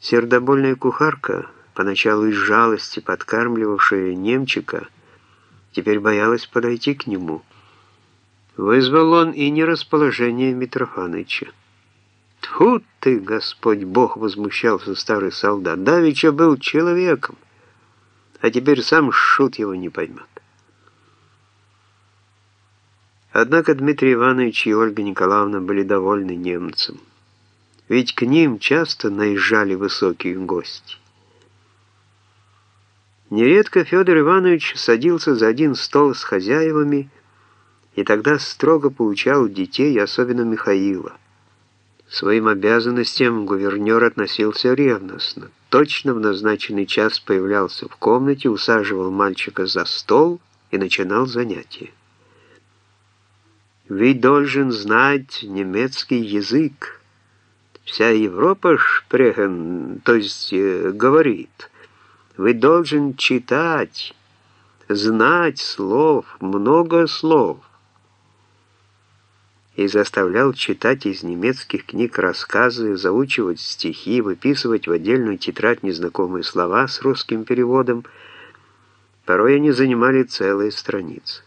Сердобольная кухарка, поначалу из жалости подкармливавшая немчика, теперь боялась подойти к нему. Вызвал он и нерасположение Митрофаныча. «Тьфу ты, Господь Бог!» — возмущался старый солдат. «Давича был человеком, а теперь сам шут его не поймет». Однако Дмитрий Иванович и Ольга Николаевна были довольны немцем, ведь к ним часто наезжали высокие гости. Нередко Федор Иванович садился за один стол с хозяевами и тогда строго получал детей, особенно Михаила. Своим обязанностям гувернер относился ревностно. Точно в назначенный час появлялся в комнате, усаживал мальчика за стол и начинал занятие. «Вы должен знать немецкий язык. Вся Европа шпрехен, то есть э, говорит. Вы должен читать, знать слов, много слов» и заставлял читать из немецких книг рассказы, заучивать стихи, выписывать в отдельную тетрадь незнакомые слова с русским переводом. Порой они занимали целые страницы.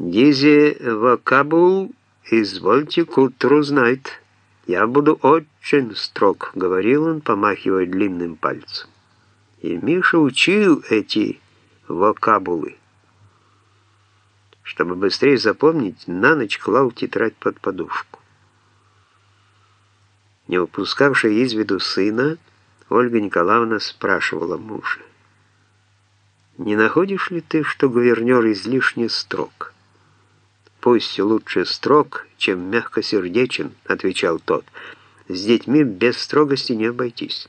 «Дизе вокабул, извольте культуру знать. Я буду очень строг», — говорил он, помахивая длинным пальцем. И Миша учил эти вокабулы. Чтобы быстрее запомнить, на ночь клал тетрадь под подушку. Не упускавшая из виду сына, Ольга Николаевна спрашивала мужа. «Не находишь ли ты, что гувернер излишне строг?» «Пусть лучше строг, чем мягкосердечен», — отвечал тот. «С детьми без строгости не обойтись».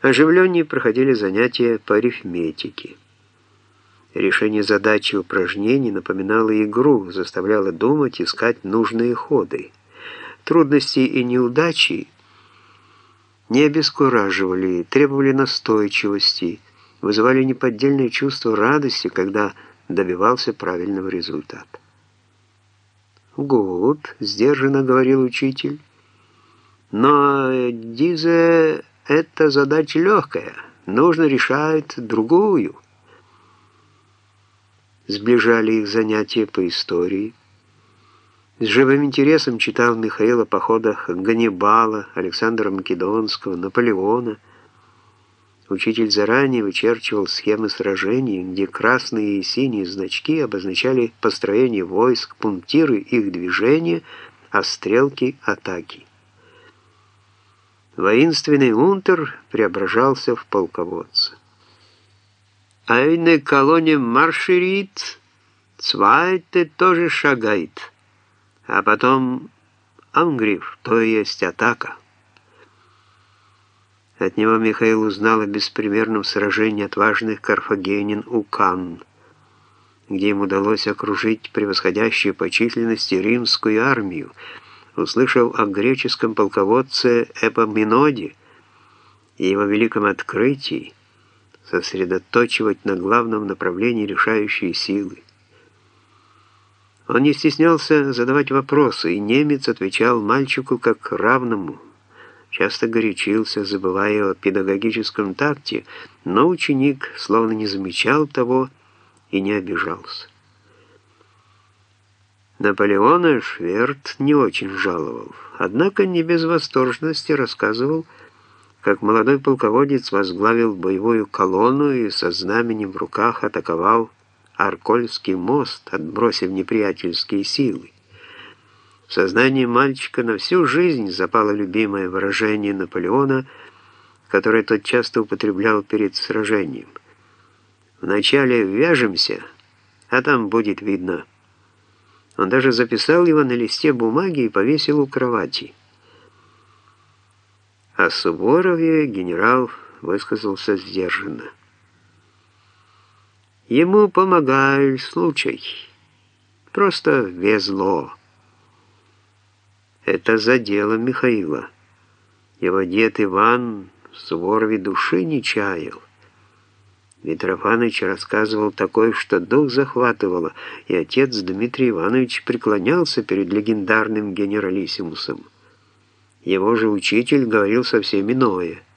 Оживленнее проходили занятия по арифметике. Решение задачи упражнений напоминало игру, заставляло думать, искать нужные ходы. Трудности и неудачи не обескураживали, требовали настойчивости, вызывали неподдельное чувство радости, когда добивался правильного результата. «Гуд», — сдержанно говорил учитель, — «но, Дизе, эта задача легкая, нужно решать другую» сближали их занятия по истории. С живым интересом читал Михаил о походах Ганнибала, Александра Македонского, Наполеона. Учитель заранее вычерчивал схемы сражений, где красные и синие значки обозначали построение войск, пунктиры их движения, а стрелки — атаки. Воинственный унтер преображался в полководца. Eine колония марширует, zweite тоже шагает, а потом ангриф, то есть атака. От него Михаил узнал о беспримерном сражении отважных карфагенин у Кан, где им удалось окружить превосходящую по численности римскую армию, услышал о греческом полководце Эпоминоде и его великом открытии, сосредоточивать на главном направлении решающие силы. Он не стеснялся задавать вопросы, и немец отвечал мальчику как равному, часто горячился, забывая о педагогическом такте, но ученик словно не замечал того и не обижался. Наполеона Шверт не очень жаловал, однако не без восторженности рассказывал, как молодой полководец возглавил боевую колонну и со знаменем в руках атаковал Аркольский мост, отбросив неприятельские силы. В сознании мальчика на всю жизнь запало любимое выражение Наполеона, которое тот часто употреблял перед сражением. «Вначале вяжемся, а там будет видно». Он даже записал его на листе бумаги и повесил у кровати. О Суворове генерал высказался сдержанно. Ему помогает случай. Просто везло. Это за дело Михаила. Его дед Иван в Суворове души не чаял. Митрофаныч рассказывал такое, что дух захватывало, и отец Дмитрий Иванович преклонялся перед легендарным генералиссимусом. Его же учитель говорил совсем иное –